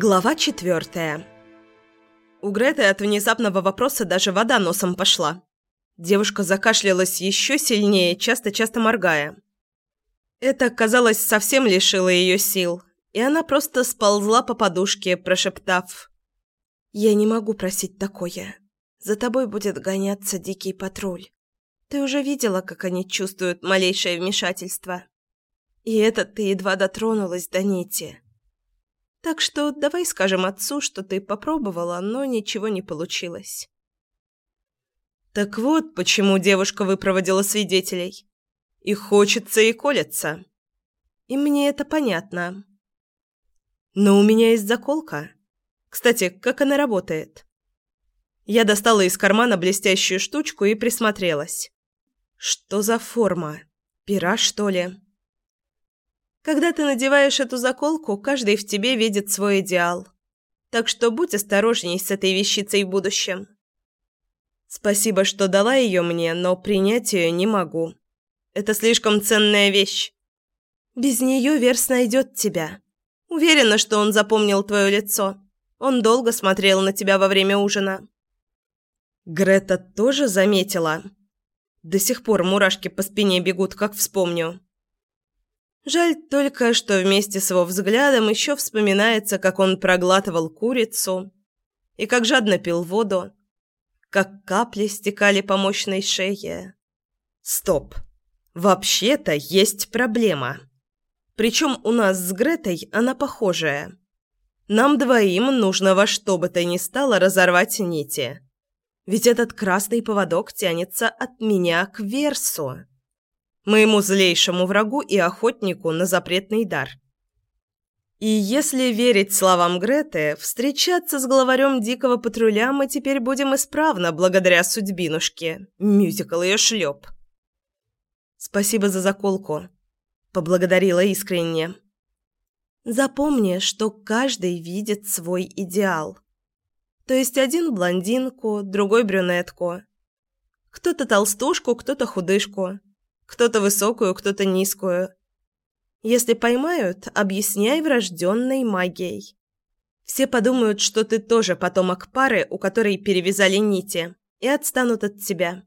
Глава четвертая. У Греты от внезапного вопроса даже вода носом пошла. Девушка закашлялась еще сильнее, часто-часто моргая. Это, казалось, совсем лишило ее сил, и она просто сползла по подушке, прошептав «Я не могу просить такое. За тобой будет гоняться дикий патруль. Ты уже видела, как они чувствуют малейшее вмешательство. И это ты едва дотронулась до нити». Так что давай скажем отцу, что ты попробовала, но ничего не получилось. Так вот, почему девушка выпроводила свидетелей. И хочется, и колется. И мне это понятно. Но у меня есть заколка. Кстати, как она работает? Я достала из кармана блестящую штучку и присмотрелась. Что за форма? Пера, что ли? Когда ты надеваешь эту заколку, каждый в тебе видит свой идеал. Так что будь осторожней с этой вещицей в будущем. Спасибо, что дала ее мне, но принять ее не могу. Это слишком ценная вещь. Без нее Верс найдет тебя. Уверена, что он запомнил твое лицо. Он долго смотрел на тебя во время ужина. Грета тоже заметила. До сих пор мурашки по спине бегут, как вспомню. Жаль только, что вместе с его взглядом еще вспоминается, как он проглатывал курицу и как жадно пил воду, как капли стекали по мощной шее. Стоп. Вообще-то есть проблема. Причем у нас с Гретой она похожая. Нам двоим нужно во что бы то ни стало разорвать нити. Ведь этот красный поводок тянется от меня к Версу моему злейшему врагу и охотнику на запретный дар. И если верить словам Греты, встречаться с главарем дикого патруля мы теперь будем исправно благодаря судьбинушке. Мюзикл ее шлеп. «Спасибо за заколку», — поблагодарила искренне. «Запомни, что каждый видит свой идеал. То есть один блондинку, другой брюнетку. Кто-то толстушку, кто-то худышку. Кто-то высокую, кто-то низкую. Если поймают, объясняй врожденной магией. Все подумают, что ты тоже потомок пары, у которой перевязали нити, и отстанут от тебя.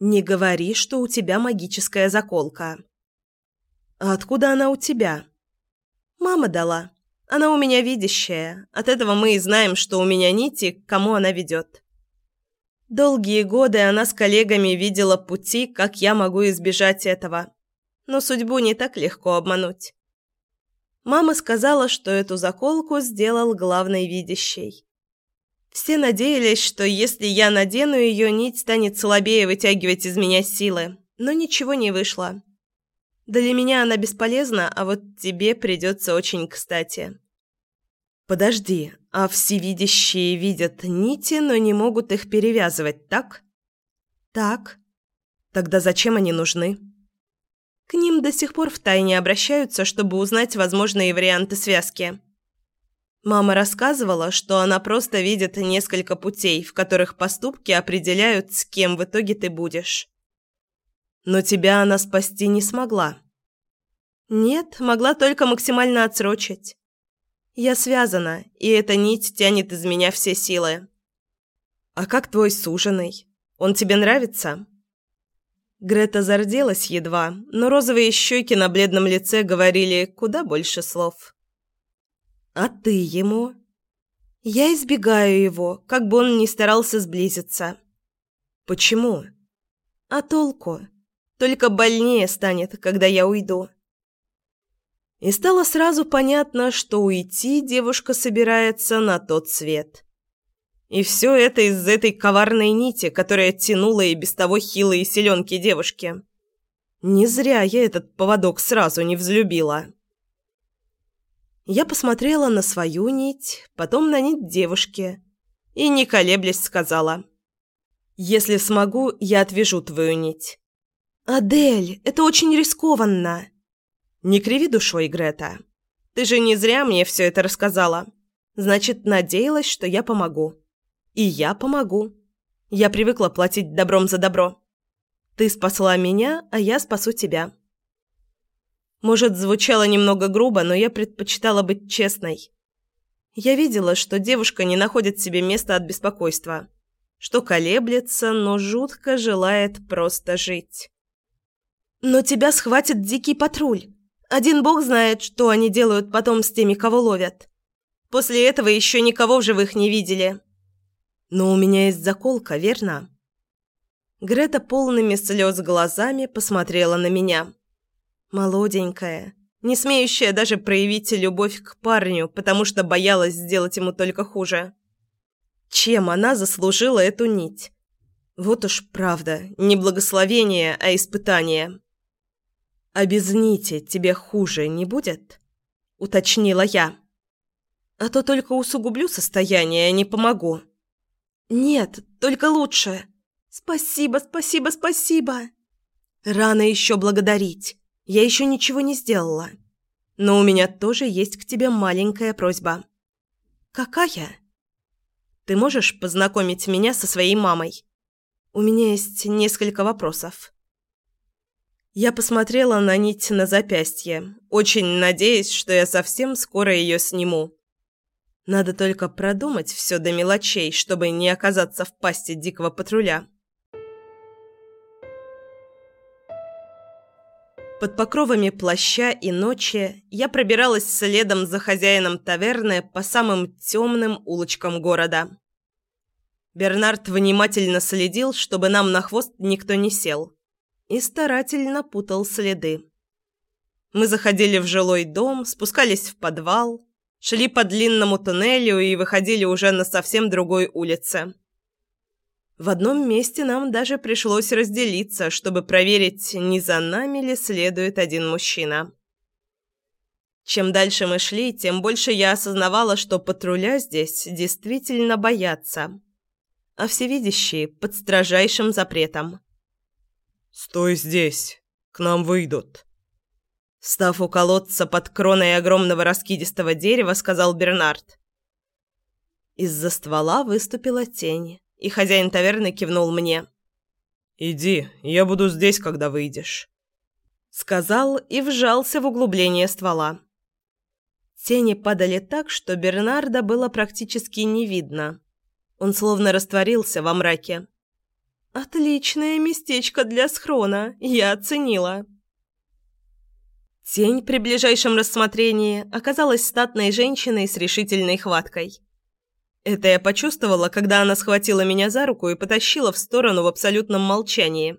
Не говори, что у тебя магическая заколка. А откуда она у тебя? Мама дала. Она у меня видящая. От этого мы и знаем, что у меня нити, к кому она ведет. Долгие годы она с коллегами видела пути, как я могу избежать этого. Но судьбу не так легко обмануть. Мама сказала, что эту заколку сделал главный видящий. Все надеялись, что если я надену ее, нить станет слабее вытягивать из меня силы, но ничего не вышло. Для меня она бесполезна, а вот тебе придется очень кстати. Подожди, а всевидящие видят нити, но не могут их перевязывать, так? Так. Тогда зачем они нужны? К ним до сих пор втайне обращаются, чтобы узнать возможные варианты связки. Мама рассказывала, что она просто видит несколько путей, в которых поступки определяют, с кем в итоге ты будешь. Но тебя она спасти не смогла. Нет, могла только максимально отсрочить. Я связана, и эта нить тянет из меня все силы. А как твой суженый? Он тебе нравится? Грета зарделась едва, но розовые щеки на бледном лице говорили куда больше слов. А ты ему? Я избегаю его, как бы он ни старался сблизиться. Почему? А толку? Только больнее станет, когда я уйду. И стало сразу понятно, что уйти девушка собирается на тот свет. И все это из этой коварной нити, которая тянула и без того хилые селенки девушки. Не зря я этот поводок сразу не взлюбила. Я посмотрела на свою нить, потом на нить девушки и, не колеблясь, сказала. «Если смогу, я отвяжу твою нить». «Адель, это очень рискованно!» «Не криви душой, Грета. Ты же не зря мне все это рассказала. Значит, надеялась, что я помогу. И я помогу. Я привыкла платить добром за добро. Ты спасла меня, а я спасу тебя». Может, звучало немного грубо, но я предпочитала быть честной. Я видела, что девушка не находит себе места от беспокойства, что колеблется, но жутко желает просто жить. «Но тебя схватит дикий патруль. Один бог знает, что они делают потом с теми, кого ловят. После этого еще никого в живых не видели». «Но у меня есть заколка, верно?» Грета полными слез глазами посмотрела на меня. Молоденькая, не смеющая даже проявить любовь к парню, потому что боялась сделать ему только хуже. Чем она заслужила эту нить? Вот уж правда, не благословение, а испытание. «А без нити тебе хуже не будет?» – уточнила я. «А то только усугублю состояние, а не помогу». «Нет, только лучше. Спасибо, спасибо, спасибо!» «Рано еще благодарить. Я еще ничего не сделала. Но у меня тоже есть к тебе маленькая просьба». «Какая?» «Ты можешь познакомить меня со своей мамой? У меня есть несколько вопросов». Я посмотрела на нить на запястье, очень надеясь, что я совсем скоро ее сниму. Надо только продумать все до мелочей, чтобы не оказаться в пасти дикого патруля. Под покровами плаща и ночи я пробиралась следом за хозяином таверны по самым темным улочкам города. Бернард внимательно следил, чтобы нам на хвост никто не сел, и старательно путал следы. Мы заходили в жилой дом, спускались в подвал, шли по длинному туннелю и выходили уже на совсем другой улице. В одном месте нам даже пришлось разделиться, чтобы проверить, не за нами ли следует один мужчина. Чем дальше мы шли, тем больше я осознавала, что патруля здесь действительно боятся. А всевидящие под строжайшим запретом. «Стой здесь! К нам выйдут!» Став у колодца под кроной огромного раскидистого дерева, сказал Бернард. Из-за ствола выступила тень и хозяин таверны кивнул мне. «Иди, я буду здесь, когда выйдешь», — сказал и вжался в углубление ствола. Тени падали так, что Бернарда было практически не видно. Он словно растворился во мраке. «Отличное местечко для схрона, я оценила». Тень при ближайшем рассмотрении оказалась статной женщиной с решительной хваткой. Это я почувствовала, когда она схватила меня за руку и потащила в сторону в абсолютном молчании.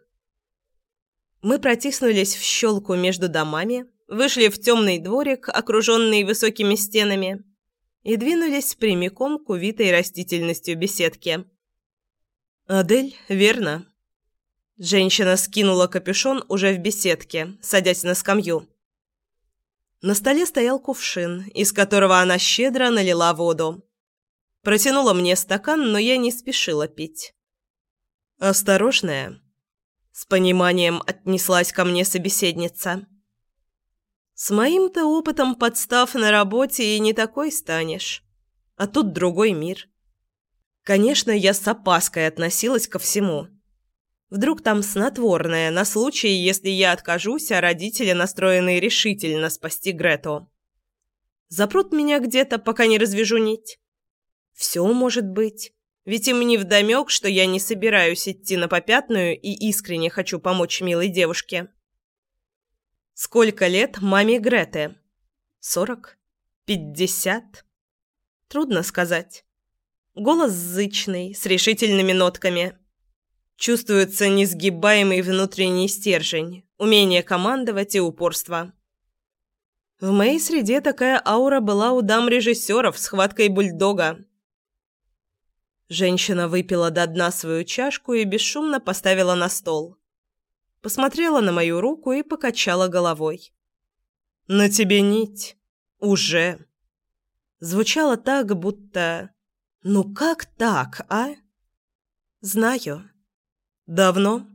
Мы протиснулись в щелку между домами, вышли в темный дворик, окруженный высокими стенами, и двинулись прямиком к увитой растительностью беседке. «Адель, верно?» Женщина скинула капюшон уже в беседке, садясь на скамью. На столе стоял кувшин, из которого она щедро налила воду. Протянула мне стакан, но я не спешила пить. «Осторожная», — с пониманием отнеслась ко мне собеседница. «С моим-то опытом подстав на работе и не такой станешь. А тут другой мир». Конечно, я с опаской относилась ко всему. Вдруг там снотворное, на случай, если я откажусь, а родители настроены решительно спасти Грету. Запрут меня где-то, пока не развяжу нить. Все может быть. Ведь им не вдомек, что я не собираюсь идти на попятную и искренне хочу помочь милой девушке. Сколько лет маме Греты? Сорок? Пятьдесят? Трудно сказать. Голос зычный, с решительными нотками. Чувствуется несгибаемый внутренний стержень, умение командовать и упорство. В моей среде такая аура была у дам-режиссеров с хваткой бульдога. Женщина выпила до дна свою чашку и бесшумно поставила на стол. Посмотрела на мою руку и покачала головой. «На тебе нить. Уже». Звучало так, будто... «Ну как так, а?» «Знаю. Давно?»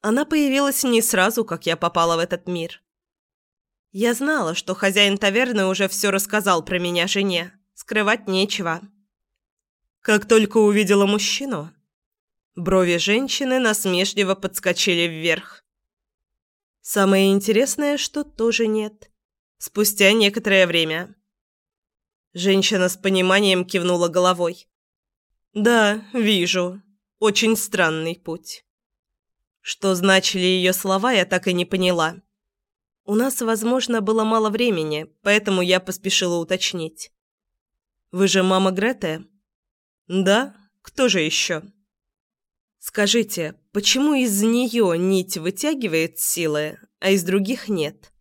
Она появилась не сразу, как я попала в этот мир. Я знала, что хозяин таверны уже все рассказал про меня жене. Скрывать нечего. Как только увидела мужчину, брови женщины насмешливо подскочили вверх. Самое интересное, что тоже нет. Спустя некоторое время. Женщина с пониманием кивнула головой. «Да, вижу. Очень странный путь». Что значили ее слова, я так и не поняла. У нас, возможно, было мало времени, поэтому я поспешила уточнить. «Вы же мама Греты?» «Да? Кто же еще?» «Скажите, почему из нее нить вытягивает силы, а из других нет?»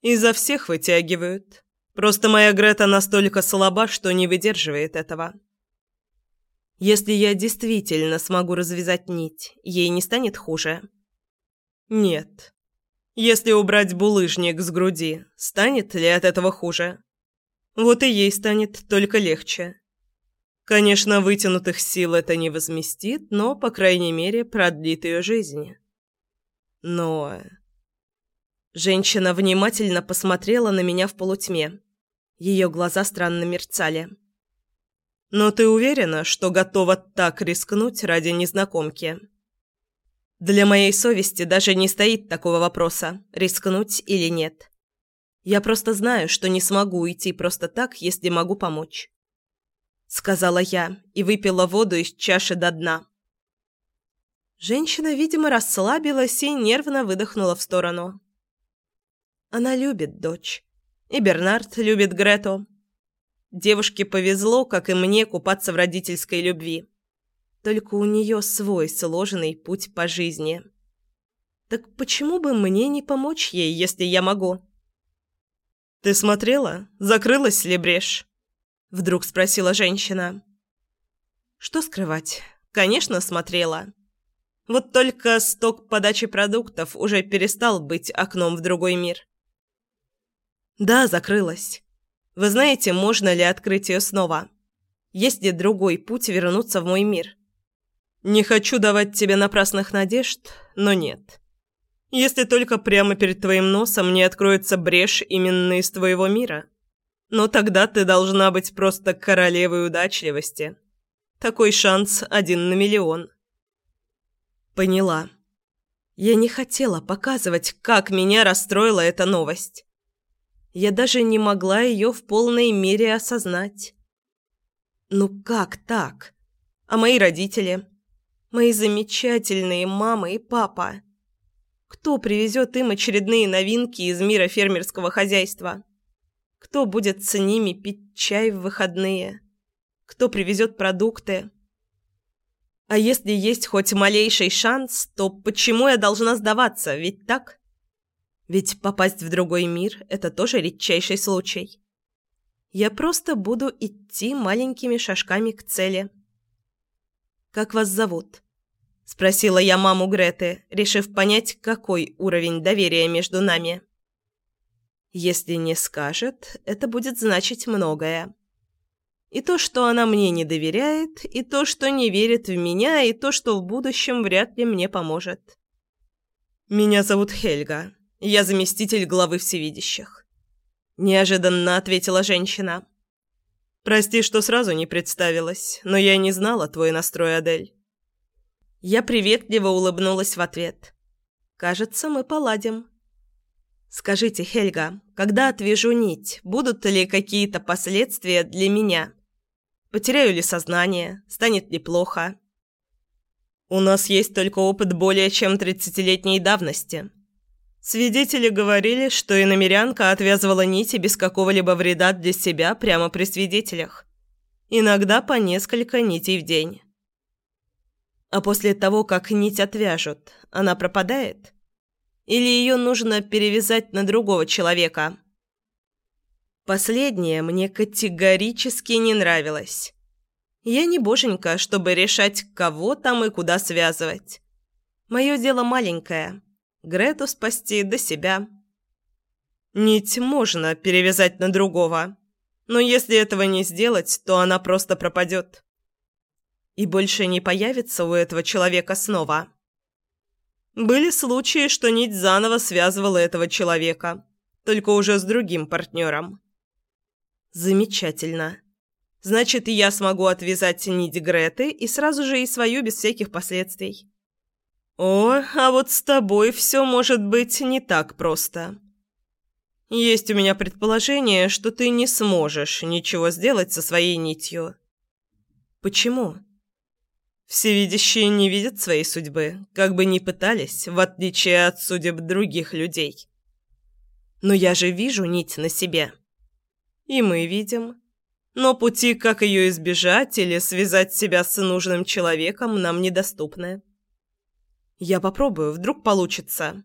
«Изо всех вытягивают. Просто моя Грета настолько слаба, что не выдерживает этого». «Если я действительно смогу развязать нить, ей не станет хуже?» «Нет. Если убрать булыжник с груди, станет ли от этого хуже? Вот и ей станет только легче. Конечно, вытянутых сил это не возместит, но, по крайней мере, продлит ее жизнь. Но... Женщина внимательно посмотрела на меня в полутьме. Ее глаза странно мерцали. «Но ты уверена, что готова так рискнуть ради незнакомки?» Для моей совести даже не стоит такого вопроса, рискнуть или нет. Я просто знаю, что не смогу уйти просто так, если могу помочь. Сказала я и выпила воду из чаши до дна. Женщина, видимо, расслабилась и нервно выдохнула в сторону. Она любит дочь. И Бернард любит Грету. Девушке повезло, как и мне, купаться в родительской любви. Только у нее свой сложенный путь по жизни. Так почему бы мне не помочь ей, если я могу? «Ты смотрела? Закрылась ли брешь?» Вдруг спросила женщина. Что скрывать? Конечно, смотрела. Вот только сток подачи продуктов уже перестал быть окном в другой мир. Да, закрылась. Вы знаете, можно ли открыть ее снова? Есть ли другой путь вернуться в мой мир? Не хочу давать тебе напрасных надежд, но нет. Если только прямо перед твоим носом не откроется брешь именно из твоего мира. Но тогда ты должна быть просто королевой удачливости. Такой шанс один на миллион. Поняла. Я не хотела показывать, как меня расстроила эта новость. Я даже не могла ее в полной мере осознать. Ну как так? А мои родители? Мои замечательные мама и папа. Кто привезет им очередные новинки из мира фермерского хозяйства? Кто будет с ними пить чай в выходные? Кто привезет продукты? А если есть хоть малейший шанс, то почему я должна сдаваться, ведь так? Ведь попасть в другой мир – это тоже редчайший случай. Я просто буду идти маленькими шажками к цели. «Как вас зовут?» – спросила я маму Греты, решив понять, какой уровень доверия между нами. Если не скажет, это будет значить многое. И то, что она мне не доверяет, и то, что не верит в меня, и то, что в будущем вряд ли мне поможет. «Меня зовут Хельга. Я заместитель главы всевидящих», – неожиданно ответила женщина. «Прости, что сразу не представилась, но я не знала твой настрой, Адель». Я приветливо улыбнулась в ответ. «Кажется, мы поладим». «Скажите, Хельга, когда отвяжу нить, будут ли какие-то последствия для меня? Потеряю ли сознание? Станет ли плохо?» «У нас есть только опыт более чем тридцатилетней давности», Свидетели говорили, что иномерянка отвязывала нити без какого-либо вреда для себя прямо при свидетелях. Иногда по несколько нитей в день. А после того, как нить отвяжут, она пропадает? Или ее нужно перевязать на другого человека? Последнее мне категорически не нравилось. Я не боженька, чтобы решать, кого там и куда связывать. Мое дело маленькое – Грету спасти до себя. Нить можно перевязать на другого, но если этого не сделать, то она просто пропадет. И больше не появится у этого человека снова. Были случаи, что нить заново связывала этого человека, только уже с другим партнером. Замечательно. Значит, я смогу отвязать нить Греты и сразу же и свою без всяких последствий. «О, а вот с тобой все может быть не так просто». Есть у меня предположение, что ты не сможешь ничего сделать со своей нитью. Почему? Всевидящие не видят своей судьбы, как бы ни пытались, в отличие от судеб других людей. Но я же вижу нить на себе. И мы видим. Но пути, как ее избежать или связать себя с нужным человеком, нам недоступны. Я попробую, вдруг получится.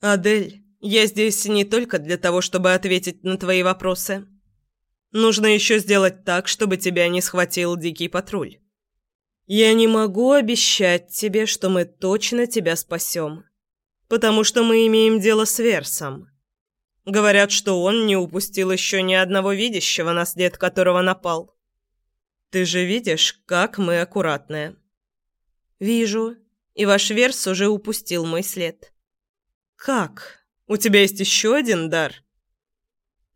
Адель, я здесь не только для того, чтобы ответить на твои вопросы. Нужно еще сделать так, чтобы тебя не схватил дикий патруль. Я не могу обещать тебе, что мы точно тебя спасем, потому что мы имеем дело с Версом. Говорят, что он не упустил еще ни одного видящего, на след которого напал. Ты же видишь, как мы аккуратные. Вижу, и ваш Верс уже упустил мой след. Как? У тебя есть еще один дар?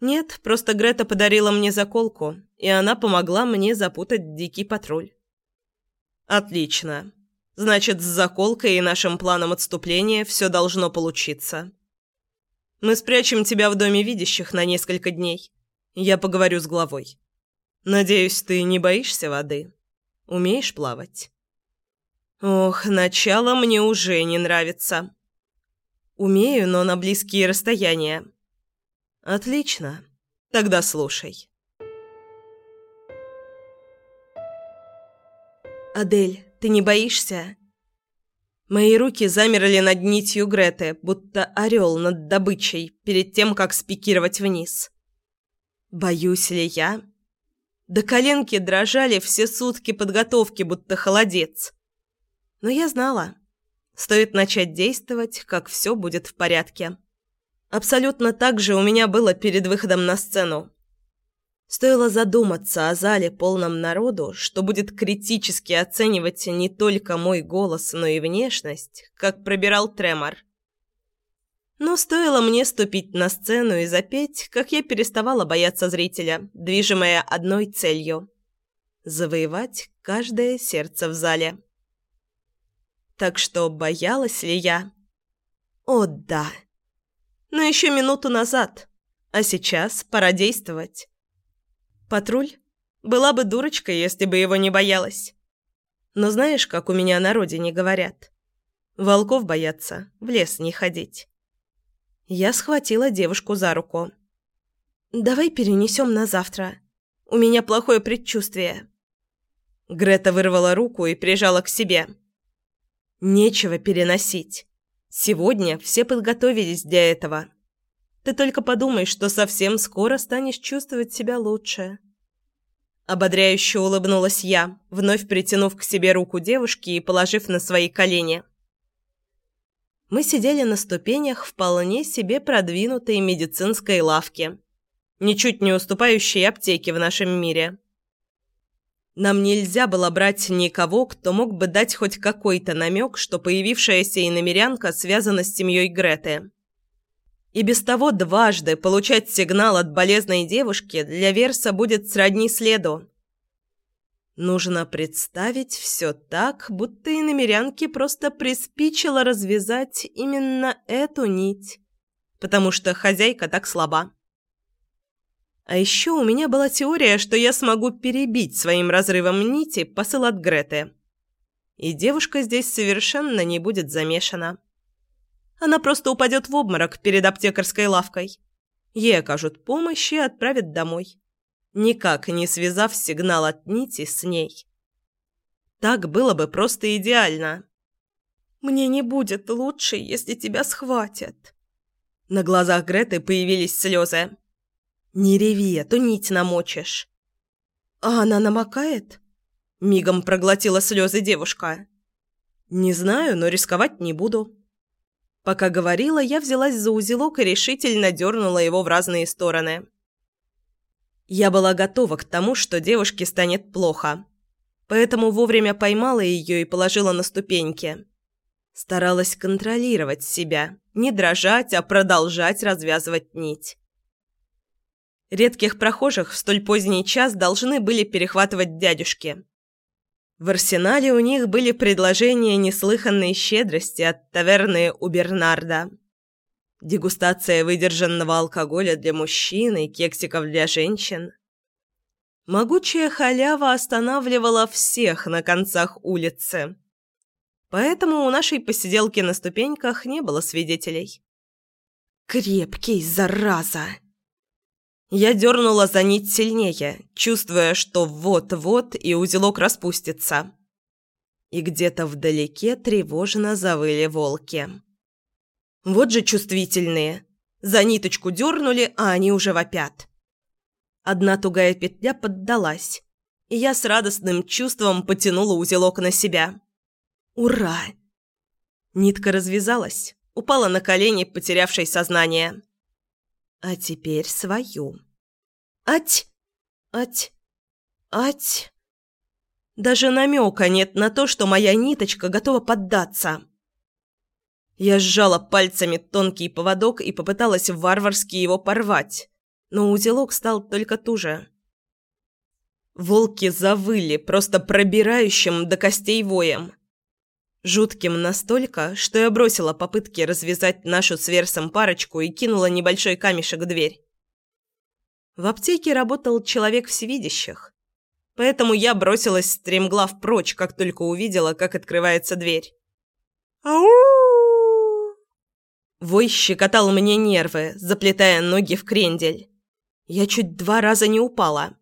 Нет, просто Грета подарила мне заколку, и она помогла мне запутать дикий патруль. Отлично. Значит, с заколкой и нашим планом отступления все должно получиться. Мы спрячем тебя в доме видящих на несколько дней. Я поговорю с главой. Надеюсь, ты не боишься воды? Умеешь плавать? Ох, начало мне уже не нравится. Умею, но на близкие расстояния. Отлично. Тогда слушай. Адель, ты не боишься? Мои руки замерли над нитью Греты, будто орел над добычей, перед тем, как спикировать вниз. Боюсь ли я? До коленки дрожали все сутки подготовки, будто холодец. Но я знала. Стоит начать действовать, как все будет в порядке. Абсолютно так же у меня было перед выходом на сцену. Стоило задуматься о зале полном народу, что будет критически оценивать не только мой голос, но и внешность, как пробирал тремор. Но стоило мне ступить на сцену и запеть, как я переставала бояться зрителя, движимая одной целью – завоевать каждое сердце в зале. Так что боялась ли я? О, да. Но еще минуту назад. А сейчас пора действовать. Патруль? Была бы дурочкой, если бы его не боялась. Но знаешь, как у меня на родине говорят? Волков боятся, в лес не ходить. Я схватила девушку за руку. «Давай перенесем на завтра. У меня плохое предчувствие». Грета вырвала руку и прижала к себе. Нечего переносить. Сегодня все подготовились для этого. Ты только подумай, что совсем скоро станешь чувствовать себя лучше. Ободряюще улыбнулась я, вновь притянув к себе руку девушки и положив на свои колени. Мы сидели на ступенях вполне себе продвинутой медицинской лавки, ничуть не уступающей аптеке в нашем мире. Нам нельзя было брать никого, кто мог бы дать хоть какой-то намек, что появившаяся иномерянка связана с семьей Греты. И без того дважды получать сигнал от болезной девушки для Верса будет сродни следу. Нужно представить все так, будто иномерянке просто приспичило развязать именно эту нить, потому что хозяйка так слаба. А еще у меня была теория, что я смогу перебить своим разрывом нити посыл от Греты. И девушка здесь совершенно не будет замешана. Она просто упадет в обморок перед аптекарской лавкой. Ей окажут помощь и отправят домой. Никак не связав сигнал от нити с ней. Так было бы просто идеально. «Мне не будет лучше, если тебя схватят». На глазах Греты появились слезы. «Не реви, а то нить намочишь». «А она намокает?» Мигом проглотила слезы девушка. «Не знаю, но рисковать не буду». Пока говорила, я взялась за узелок и решительно дернула его в разные стороны. Я была готова к тому, что девушке станет плохо. Поэтому вовремя поймала ее и положила на ступеньки. Старалась контролировать себя, не дрожать, а продолжать развязывать нить. Редких прохожих в столь поздний час должны были перехватывать дядюшки. В арсенале у них были предложения неслыханной щедрости от таверны у Бернарда. Дегустация выдержанного алкоголя для мужчин и кексиков для женщин. Могучая халява останавливала всех на концах улицы. Поэтому у нашей посиделки на ступеньках не было свидетелей. «Крепкий, зараза!» Я дернула за нить сильнее, чувствуя, что вот-вот и узелок распустится. И где-то вдалеке тревожно завыли волки. Вот же чувствительные. За ниточку дернули, а они уже вопят. Одна тугая петля поддалась, и я с радостным чувством потянула узелок на себя. «Ура!» Нитка развязалась, упала на колени, потерявшей сознание. А теперь свою. Ать! Ать! Ать! Даже намека нет на то, что моя ниточка готова поддаться. Я сжала пальцами тонкий поводок и попыталась варварски его порвать, но узелок стал только туже. Волки завыли, просто пробирающим до костей воем. Жутким настолько, что я бросила попытки развязать нашу с Версом парочку и кинула небольшой камешек в дверь. В аптеке работал человек всевидящих, поэтому я бросилась стремглав прочь, как только увидела, как открывается дверь. «Ау!» Вой щекотал мне нервы, заплетая ноги в крендель. Я чуть два раза не упала.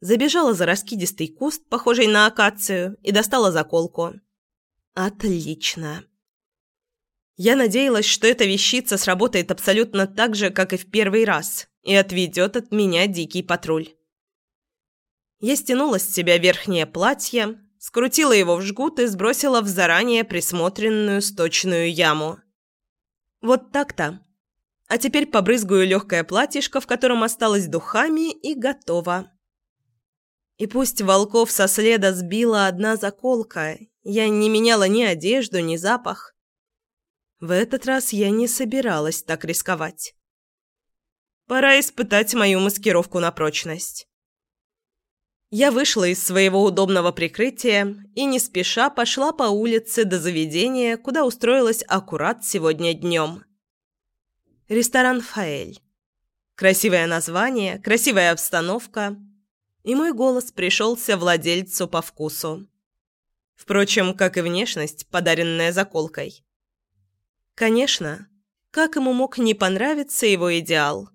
Забежала за раскидистый куст, похожий на акацию, и достала заколку. Отлично. Я надеялась, что эта вещица сработает абсолютно так же, как и в первый раз, и отведет от меня дикий патруль. Я стянула с себя верхнее платье, скрутила его в жгут и сбросила в заранее присмотренную сточную яму. Вот так-то. А теперь побрызгаю легкое платьишко, в котором осталось духами, и готово. И пусть волков со следа сбила одна заколка, я не меняла ни одежду, ни запах. В этот раз я не собиралась так рисковать. Пора испытать мою маскировку на прочность. Я вышла из своего удобного прикрытия и не спеша пошла по улице до заведения, куда устроилась аккурат сегодня днем. Ресторан «Фаэль». Красивое название, красивая обстановка, и мой голос пришелся владельцу по вкусу. Впрочем, как и внешность, подаренная заколкой. Конечно, как ему мог не понравиться его идеал?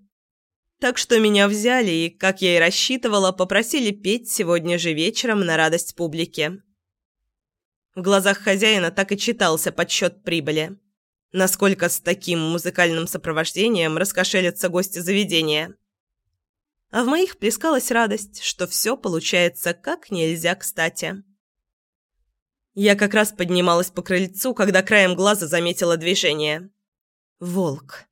Так что меня взяли и, как я и рассчитывала, попросили петь сегодня же вечером на радость публике. В глазах хозяина так и читался подсчет прибыли. Насколько с таким музыкальным сопровождением раскошелятся гости заведения. А в моих плескалась радость, что все получается как нельзя кстати. Я как раз поднималась по крыльцу, когда краем глаза заметила движение. Волк.